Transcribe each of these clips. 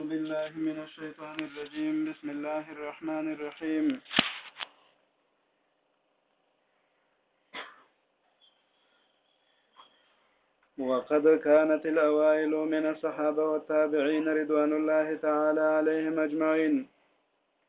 بالله من الشيطان الرجيم بسم الله الرحمن الرحيم وقد كانت الأوائل من الصحابة والتابعين رضوان الله تعالى عليهم أجمعين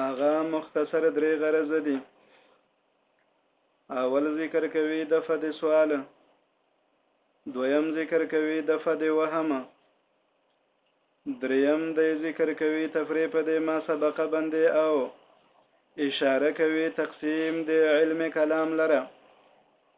هغه مختصر درې غرض دي اول ذکر کوي د فد سوال دویم ذکر کوي د فد وهم دریم د ذکر کوي تفریق د ما سبق باندې او اشاره کوي تقسیم د علم کلام لره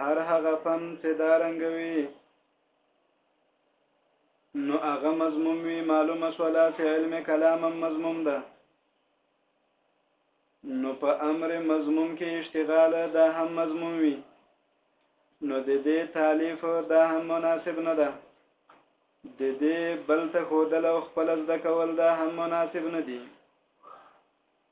هر هغه فن چې دا رنګوي نو هغه مضموم وی معلومه سولا چې علم کلام مضموم ده نو په امر مضموم کې اشتغال دا هم مضموم وی نو د دې تالیف دا هم مناسب نه ده د دې بل ته خودل او خپل زده کول دا هم مناسب نه دي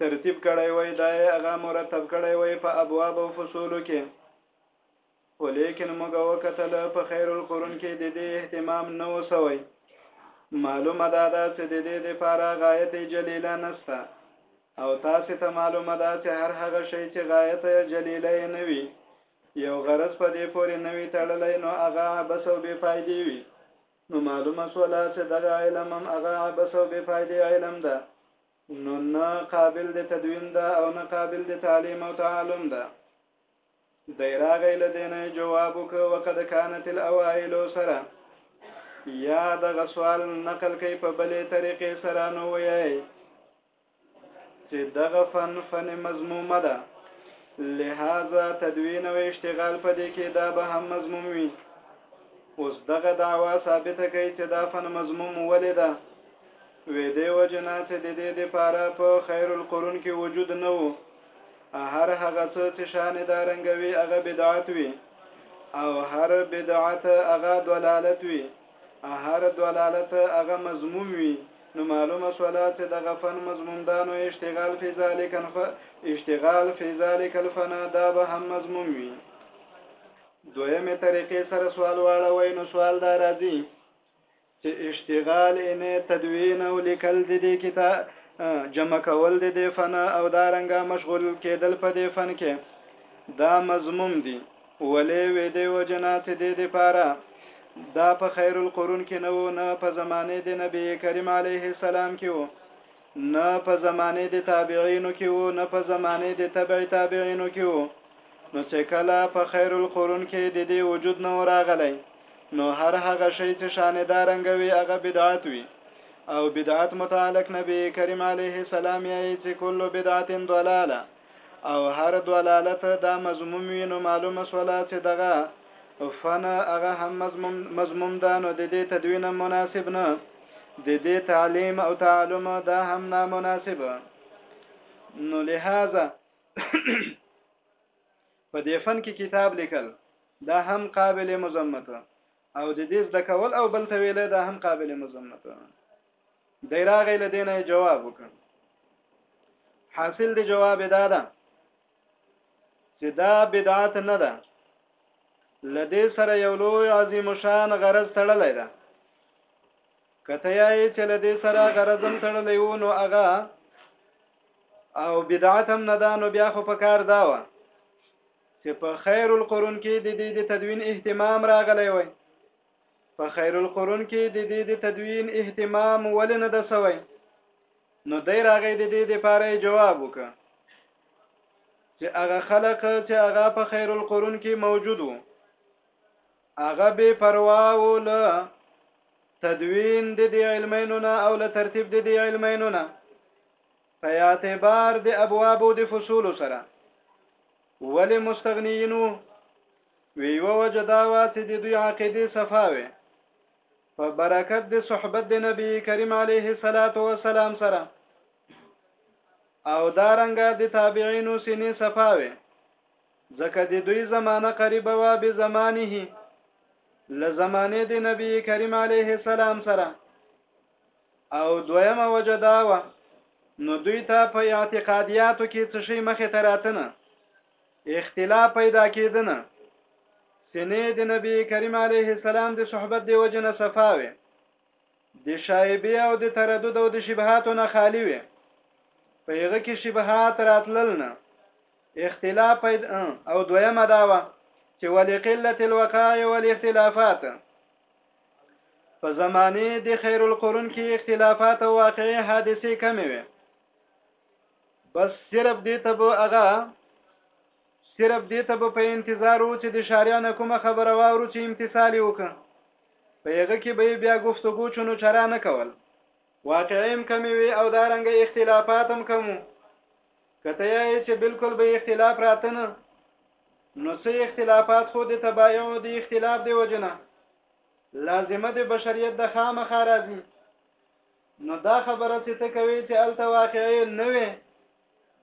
ترتیب کړی وای دا یې هغه مرتب کړی وای په ابواب او فصولو کې خو لیکن موږ وکتل په خیر القرون کې د دې اهتمام نه وسوی معلومه دا ده چې د دې لپاره غایت جلیله نسته او تاسو ته معلومه ده چې هر هغه شی چې غایت جلیله نه وي یو غرض په دې پورې نه وي تړلی نو هغه عبس او بې فایدې وي نو معلومه سوله چې دغه علم هم هغه عبس او بې فایدې علم ده نو نه قابل د تدوین ده او نه قابل د تعلیم او تعلم ده دی راغی له دې نه جواب وکړ وقد کانت الاوائل سره یا دغه سوال نقل کوي په بلې طریقې سره نو وایي چې دغه فن فن مضمومه ده لہذا تدوین او اشتغال په دې کې دا به هم مضموم وي اوس دغه دعوا ثابته کوي چې دا فن مضموم ولې ده ویدې وجنه چې ددې دپاره په خیر القرون کې وجود نه وو هر هغه څه چې شان دا رنګوي هغه بدعت وي او هر بدعت هغه دلالت وي هر دلالت هغه مضموم وي نو معلومه شوله چې د غفن مضمومدانو اشتغال فی ذلک الف اشتغال فی ذلک الفنا دا به هم مضموم وي دویمه طریقې سره سوال واړوي نو سوال دا راځي چې اشتغال ان تدوین او لیکل د دې کتاب جمع کول د دې فن او دا رنګه مشغول کېدل په دې فن کې دا مضموم دي ولې وې دې وجنا چې دې دې پاره دا په خیر القرون کې نه و نه په زمانه د نبی کریم علیه السلام کې و نه په زمانه د تابعینو کې وو نه په زمانه د تبع تابعینو کې وو نو چې کله په خیر القرون کې د دې وجود نه راغلی نو هر هغه شی چې شان دا رنګ وي هغه بدعت وي او بدعت متعلق نبی کریم علیه السلام یې چې کل بدعت ضلاله او هر ضلالت دا مضموم وي نو معلومه سولا چې دغه فن هغه هم مضموم مضموم ده نو د دې تدوین مناسب نه د دې تعلیم او تعلم دا هم نامناسب نو لهذا په دې فن کې کتاب لیکل دا هم قابل مذمت او د دې د کول او بل ته ویل دا هم قابل مذمت دی راغی لدینه جواب وکړ حاصل دی جواب دا ده چې دا بدعت نه ده لدې سره یو لوی عظیم شان غرض تړلی ده کته یې چې لدې سره غرض هم تړلی و نو هغه او بدعت هم نه ده نو بیا خو په کار دا و چې په خیر القرون کې د دې د تدوین اهتمام راغلی وای په خیر القرون کې د دې د تدوین اهتمام ولې نه ده سوی نو دی راغی د دې لپاره جواب وکړ چې هغه خلق چې هغه په خیر القرون کې موجود وو هغه به پروا و له تدوین د دې علمینو نه او له ترتیب د دې علمینو نه په اعتبار د ابواب او د فصول سره ولې مستغنیین وو وی و وجدا وا چې د دوی عقیده صفاوي په برکت د صحبت د نبی کریم علیه الصلاۃ والسلام سره او دا رنګه د تابعینو سینې صفا وې ځکه د دوی زمانه قریبه وه به زمانه له زمانه د نبی کریم علیه السلام سره او دویمه وجه دا وه نو دوی ته په اعتقادیاتو کې څه شي مخې ته راتنه اختلاف پیدا کېدنه سینې د نبی کریم علیه السلام د صحبت دی وجنه صفاوي د شایبه او د تردد او د شبهاتو نه خالی وي په هغه کې شبهات راتلل نه اختلاف پیدا او دویمه داوه چې ولې قلت الوقائع والاختلافات په زمانه د خیر القرون کې اختلافات او واقعي حادثه کمې وي بس صرف دې ته به هغه صرف دې ته به په انتظار و چې د شاریانه کومه خبره واورو چې امتثال وکړي په هغه کې به یې بیا ګفتګو چونو چرا نه کول واقعي هم کمی وي او دا رنګ اختلافات هم کمو کته یې چې بالکل به اختلاف راتنه نو سه اختلافات خو د تبایع او د اختلاف دی وجنه لازمه د بشریت د خامخا راځي نو دا خبره چې ته کوي چې الته واقعي نه وي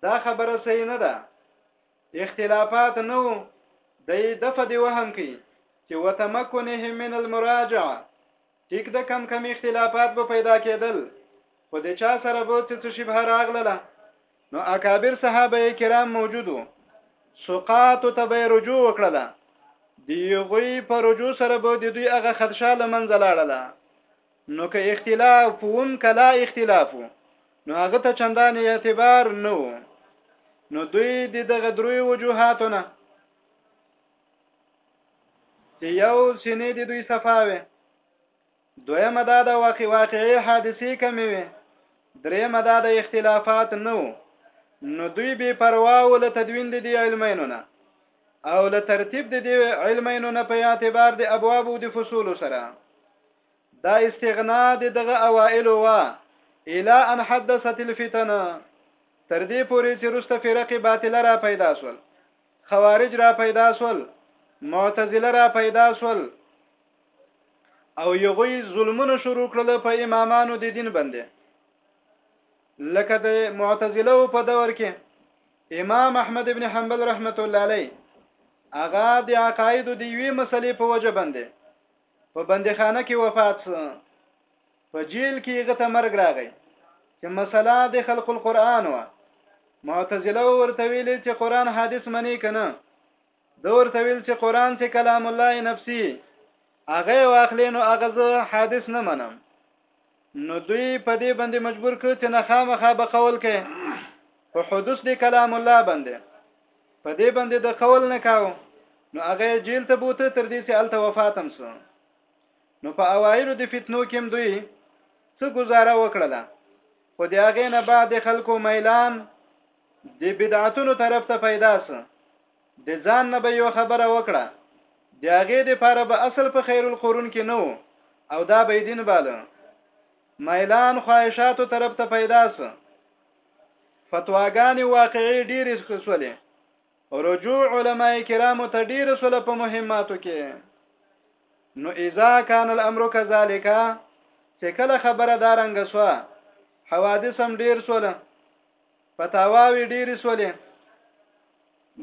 دا خبره صحیح نه ده اختلافات نو د دفه دی وهم کی چې وتمکنهم من المراجعه ټیک د کم کم اختلافات به پیدا کېدل خو د چا سره به څه څه شبهه راغله نو اکابر صحابه کرام موجودو سقات ته به رجوع وکړه دی غوی په رجوع سره به د دوی هغه خدشه لمنځه لاړله نو که اختلاف وون کلا اختلاف وو نو هغه ته چندان اعتبار نه وو نو دوی د دغه دروي وجوهاتونه چې یو سینې د دوی صفاوي دویمه دا د واقع واقعي حادثې کمې وي درېمه دا د اختلافات نه وو نو دوی بې پروا ول تدوین د دې علمینو نه او له ترتیب د دې علمینو نه په اعتبار د ابواب او د فصول سره دا استغنا د دغه اوائل وا الا ان حدثت الفتنه تر دې پورې چې رسته فرقه باطله را پیدا سول خوارج را پیدا سول معتزله را پیدا سول او یغوی ظلمونه شروع کړل په امامانو د دین باندې لکه د معتزله په دور کې امام احمد ابن حنبل رحمت الله علیه اغا د عقاید د یوې مسلې په وجه باندې په بندخانه کې وفات سو په جیل کې هغه ته مرګ راغی چې مسله د خلق القرآن و معتزله ورته ویل چې قرآن حادث منی کنه د ورته ویل چې قرآن چې کلام الله نفسي هغه واخلې نو هغه زه حادث نه منم نو دوی په دې باندې مجبور کړ چې نه خامخا به قول کوي په حدوث د کلام الله باندې په دې باندې د قول نه کاو نو هغه جیل ته بوته تر دې چې الته وفاتم سو نو په اوایلو د فتنو کې دوی څه گزاره وکړله خو د هغې نه بعد خلکو میلان د بدعتونو طرف ته پیدا سو د ځان نه به یو خبره وکړه د هغه د پاره به اصل په خیر القرون کې نو او دا به دین باله مایلان خواهشاتو طرف ته پیدا سو فتواګانی واقعي ډیر سولې رجوع علما کرامو ته ډیر سولې په مهماتو کې نو اذا کان الامر كذلك چې کله خبره دارنګ سو حوادث هم ډیر سولې پتاواوی ډیری سولې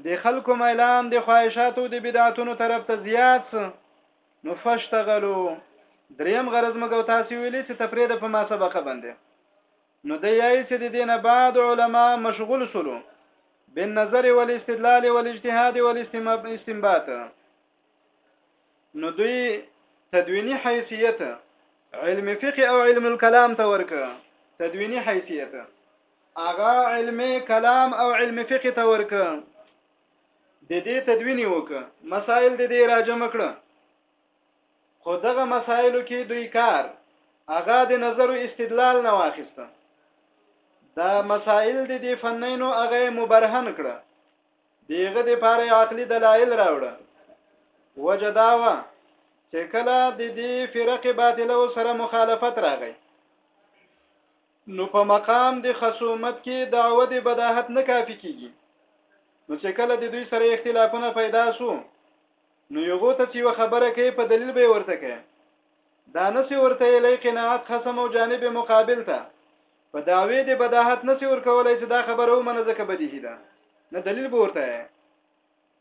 د خلکو میلان د خواهشاتو د بدعتونو طرف ته زیات نو فشتغلو دریم غرض مګو تاسو ویلې چې تفرید په ما سبقه باندې نو د یای چې د دینه بعد علما مشغول سولو بالنظر والاستدلال والاجتهاد والاستنباط نو دوی تدوینی حیثیت علم فقه او علم الكلام ته ورکه تدوینی حیثیت اغا علم کلام او علم فقه ته ورکه د دې تدوینی وک مسائل د دې راجم کړه خو دغه مسائلو کې دوی کار اغا د نظر او استدلال نه واخیسته دا مسائل د دې فنینو اغه مبرهن کړه دیغه د پاره عقلی دلایل راوړه وجه دا و چې کله د دې فرقه باطله سره مخالفت راغی نو په مقام د خصومت کې دعوه د بداحت نه کافی کیږي نو چې کله د دوی سره اختلافونه پیدا شو نو یو غوته چې خبره کوي په دلیل به ورته کوي دا نسی ورته لای قناعت خصم او جانب مقابل ته په دعوی دی بداحت نسی ورکولای چې دا خبره ومنه ځکه بدیهی ده نه دلیل به ورته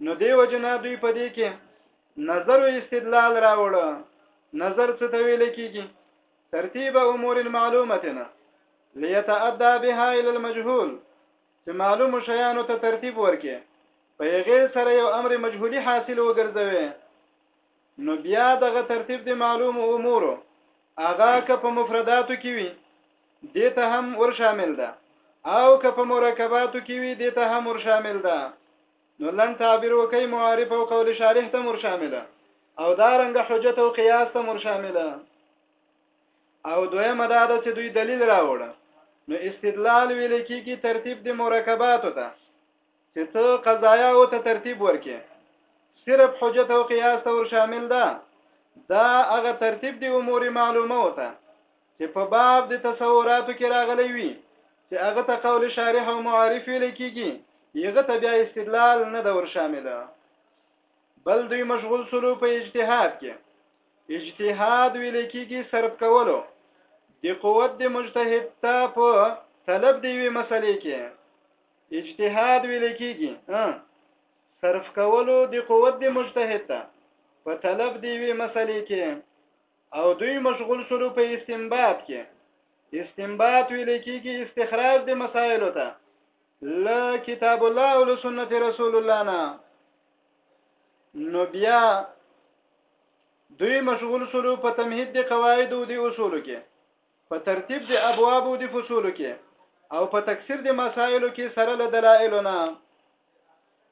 نو دی وجنه دوی په دې کې نظر او استدلال راوړ نظر څه ته ویل کیږي ترتیب امور معلومتنا ليتأدى بها الى المجهول چې معلوم شیانو ته ترتیب ورکې په یغه سره یو امر مجهولی حاصل وګرځوي نو بیا دغه ترتیب د معلوم امور هغه که په مفرداتو کې وي دې ته هم ور شامل ده او که په مرکباتو کې وي دې ته هم ور شامل ده نو لن تعبیر وکي معارف او قول شارح ته ور شامله او دا رنګ حجت او قیاس ته ور شامله او دویمه دا ده چې دوی دلیل راوړه نو استدلال ویل کېږي ترتیب د مرکباتو ته چې ته قضایا او ته ترتیب ورکې صرف حجت او قیاس ته ور شامل ده دا هغه ترتیب دی امور معلومه وته چې په باب د تصوراتو کې راغلی وي چې هغه ته قول شارح او معارف لیکيږي یغه ته بیا استدلال نه دور شامله بل دوی مشغول سلو په اجتهاد کې اجتهاد ویل کېږي صرف کولو د قوت د مجتهد ته په طلب دی وی مسلې کې اجتهاد ویل کیږي صرف کولو د قوت د مجتهد ته په طلب دی وی مسلې کې او دوی مشغول شول په استنباط کې استنباط ویل کیږي استخراج د مسائل ته ل کتاب الله او سنت رسول الله نه نو بیا دوی مشغول شول په تمهید د قواعد او د اصول کې په ترتیب د ابواب او د فصول کې او په تکثیر د مسائل کې سره له دلایل نه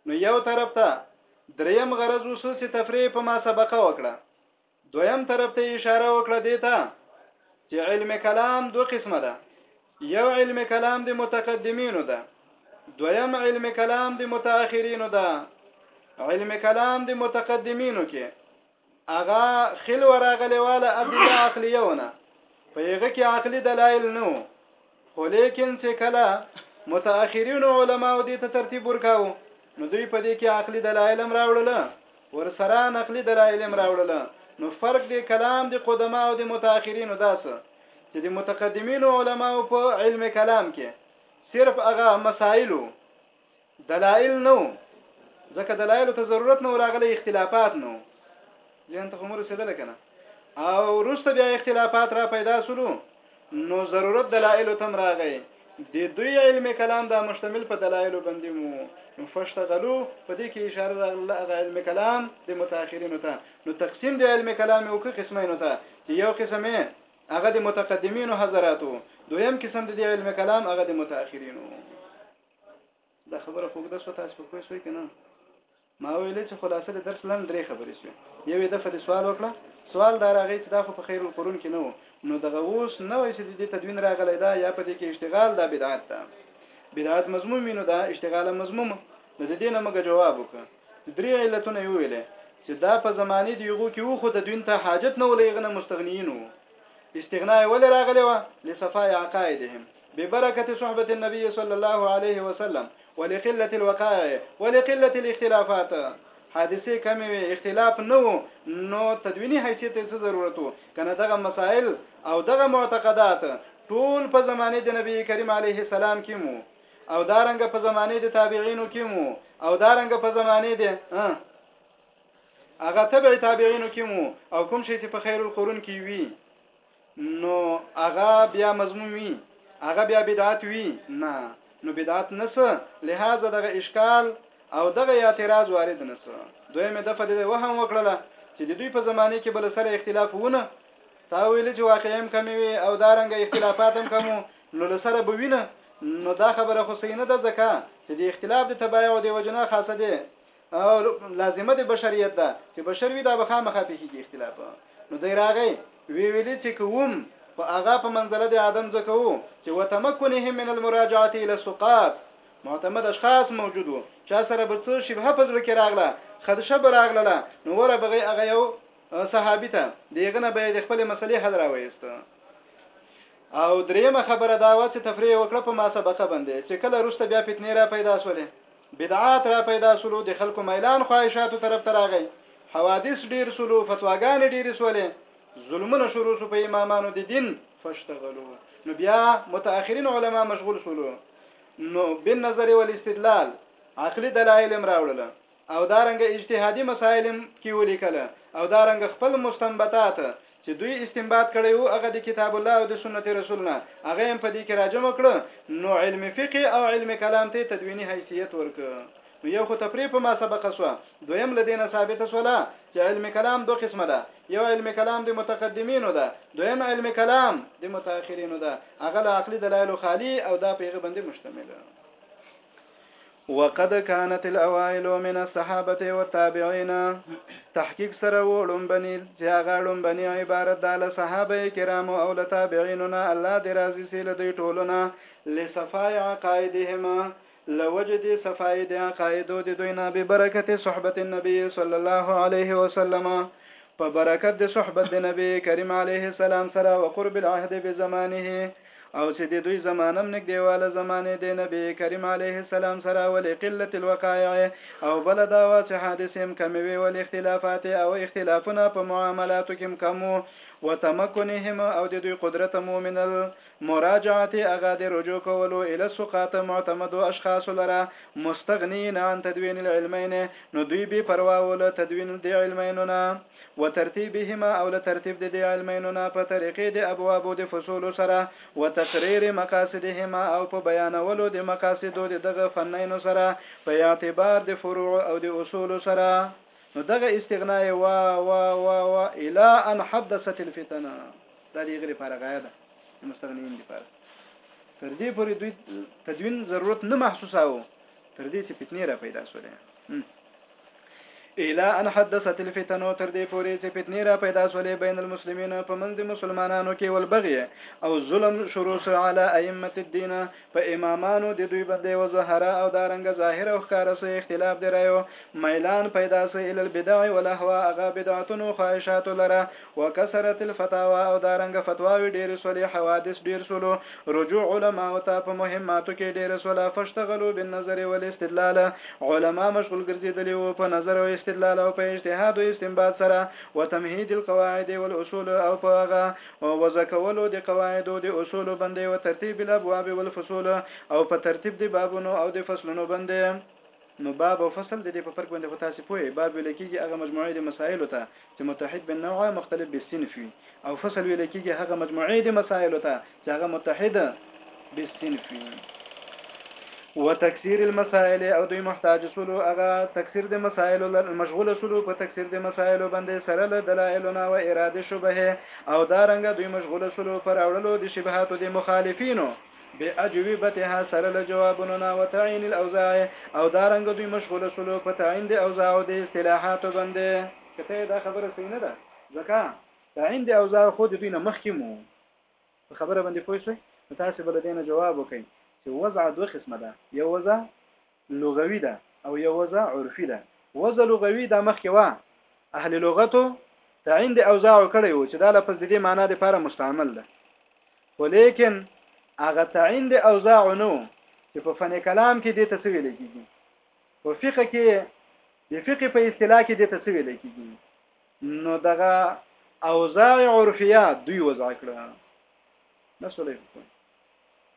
نو یو طرف ته دریم غرض وسو چې تفریح په ما سبقه وکړه دویم طرف ته اشاره وکړه دیتا چې علم کلام دوه قسمه ده یو علم کلام د متقدمینو ده دویم علم کلام د متأخرینو ده علم کلام د متقدمینو کې هغه خل وراغلی واله ادله عقلیه ونه په هغه کې عقلي دلایل نه وو خو لیکن چې کله متأخرین علما او دې ته ترتیب ورکاوه نو دوی په دې کې عقلي دلایل هم راوړل ورسره نقلي دلایل هم راوړل نو فرق دی کلام دی قدما او دی متأخرین داس چې دی متقدمین علما په علم کلام کې صرف هغه مسائل دلائل نو ځکه دلائل ته ضرورت نو راغلي اختلافات نو ځین ته عمر رسیدل کنه او روسته بیا اختلافات را پیدا سولو نو ضرورت دلائل تم راغی د دوی علم کلام دا مشتمل په دلایلو باندې مو نو فشتغلو په دې کې اشاره راغله هغه علم کلام د متأخرینو ته نو تقسیم د علم کلام یو قسمینو ته چې یو قسمه هغه د متقدمینو حضراتو دویم قسم د علم کلام هغه د متأخرینو دا خبره خوګ د سو تاسو په کوی سوی کنه ما ویلې چې خلاصه د درس لن درې خبرې سوې یوې دفعه د سوال وکړه سوال دا راغی چې دا خو په خیر القرون کې نه وو نو دغه اوس نه وای چې د تدوین راغلی دا یا په دې کې اشتغال دا بدعت ده بدعت مضمون مینو دا اشتغال مضمون نو د دې نه موږ جواب وکړه درې علتونه یو ویلې چې دا په زمانه دی یو کې وو خو د دوین ته حاجت نه ولې غنه مستغنیین وو استغناء ولې راغلی و لصفای عقایدهم ببرکة صحبة النبي صلی الله علیه وسلم ولقلة الوقائع ولقلة الاختلافات حادثې کمې وې اختلاف نه و نو تدویني حیثیت ته څه ضرورت و کنه دغه مسائل او دغه معتقدات ټول په زمانه د نبی کریم علیه السلام کې مو او دارنګ په زمانه د تابعینو کې مو او دارنګ په زمانه د هغه تبع تابعینو کې مو او کوم شي چې په خیر القرون کې وی نو هغه بیا مضمون وی هغه بیا بدعت وی نه نو بدعت نسه لهدا دغه اشکال او دغه اعتراض وارد نسه دویمه دفعه د وهم وکړله چې د دوی په زمانه کې بل سره اختلاف ونه تا ویل چې واقعي هم کمی وي او دا رنګ اختلافات هم کمو نو لسره به وینه نو دا خبره خو صحیح نه ده ځکه چې د اختلاف د تبایع او د وجنه خاصه ده او لازمه د بشریت ده چې بشر وي دا به خامخا پیښیږي اختلاف نو دی راغی وی ویلی چې کوم خو هغه په منزله د آدم ځکه وو چې وتمکنهم من المراجعه الى السقاط معتمد اشخاص موجود وو چا سره به څه شبهه په زړه کې راغله خدشه به راغله نو وره بغي هغه یو صحابي ته دیغه نه به د خپل مسلې حل راوېست او دریمه خبره دا و چې تفریح وکړه په ما سبقه باندې چې کله روسته بیا فتنې را پیدا شولې بدعات را پیدا سولو د خلکو میلان خواهشاتو طرف ته راغی حوادث ډیر سولو فتواګانې ډیرې سولې ظلمونه شروع سو په امامانو د دین فشتغلو نو بیا متأخرین علما مشغول سولو نو بن نظر ول استدلال عقلی دلایل هم راوړل او دارنګ اجتهادي مسائل هم کې ولیکل او دارنګ خپل مستنبطات چې دوی استنباط کړی وو هغه د کتاب الله او د سنت رسول نه هغه هم په دې کې راجمع کړ نو علم فقه او علم کلام ته تدوینی حیثیت ورک نو یو خو تفریح په ما سبق سو دویم لدینه ثابت سولا چې علم کلام دوه قسمه ده یو علم کلام د متقدمینو ده دویم علم کلام د متأخرینو ده هغه له عقلي دلایل خالی او دا پیغه باندې مشتمل وقد كانت الاوائل من الصحابه والتابعين تحقیق سره و لومبني چې هغه لومبني عبارت ده له صحابه کرامو او له تابعینو نه الله دې راضي سي له دوی ټولو نه لصفاء عقائدهما له وجې دې صفائی د عقائدو د دوی نه ببرکت صحبت النبي صلی الله علیه وسلم په برکت د صحبت د نبي کریم علیه السلام سره وقرب العهد بزمانه او چې د دوی زمانه هم نږدېواله زمانې د نبي کریم علیه السلام سره ولې قلت الوقایع او بله دا وه چې حادثې هم کمې وې ولې اختلافات او اختلافونه په معاملاتو کې هم کم و تمکنهم او د دوی قدرت مو من المراجعه هغه د رجوع کولو الی السقاط معتمدو اشخاصو لره مستغنین عن تدوین العلمین نو دوی بې پروا و له تدوین د علمینو نه وترتیبهما او له ترتیب د دې علمینو نه په طریقې د ابوابو د فصولو سره، وتقریر مقاصدهما او په بیانولو د مقاصدو د دغه فنینو سره په اعتبار د فروعو او د اصولو سره، نو دغه استغنا یې وا وا وا وا الی ان حدثت الفتنه دا د هغه لپاره غایه ده د مستغنیین لپاره تر دې پورې دوی تدوین ضرورت نه محسوساوه تر دې چې فتنې را پیدا شولې الا ان حدثت الفتن تر دې پورې چې فتنې را پیدا شولې بین المسلمین په منځ مسلمانانو کې ول بغي او ظلم شروع شو علی ائمه الدین په امامانو د دوی باندې او زهرا او دارنګ ظاهر او ښکار سه اختلاف دی رايو میلان پیدا سه ال البدع والاهوا اغا بدعتون خواهشات لره وکثرت الفتاوی او دارنګ فتواوی ډیر سولی حوادث ډیر سولو رجوع علماء ته په مهماتو کې ډیر سوله فشتغلو بالنظر والاستدلال علماء مشغول ګرځیدلی وو په نظر او استدلال او په اجتهاد او استنباط سره وتمهید القواعد والاصول او په هغه وضع کولو د قواعد او د اصول باندې وترتیب الابواب والفصول او په ترتیب د بابونو او د فصلونو باندې نو باب او فصل ددې په فرق باندې خو تاسې پوه يئ، باب ويل کېږي هغه مجموعې د مسايلو ته چې متحد بالنوع مختلف بالصنف وي او فصل ويل کېږي هغه مجموعې د مسايلو ته چې هغه متحد بالصنف وي. وتکثير المسائل او دوی محتاج سولو هغه تکثير د مسايلو مشغول سولو په تکثير د مسايلو باندې سره له دلائلنا و اراده شبهه او دا رنګه دوی مشغول سولو پر اړلو د شبهاتو د مخالفينو باجوبتها سره له جوابونو نه وتعین الاوضاع او دا رنګ دوی مشغول شولو په تعین د اوضاع او د اصطلاحاتو باندې کته دا خبره صحیح نه ده ځکه تعین د اوضاع خو د دوی نه مخکې مو په خبره باندې پوه شئ تاسو بل دینه جواب وکړئ چې وضع دوه قسمه ده یو وضع لغوي ده او یو وضع عرفي ده. وضع لغوي دا مخکې وه اهل لغتو تعین د اوضاع کړی وو چې دا لفظ ددې معنا د پاره مستعمل ده خو لیکن هغه تعین د اوضاع نه وو چې په فن کلام کې دې ته څه ویل کېږي په فقه کې د فقه په اصطلاح کې دې ته څه ویل کېږي نو دغه اوضاع عرفیه دوی وضع کړه نسولې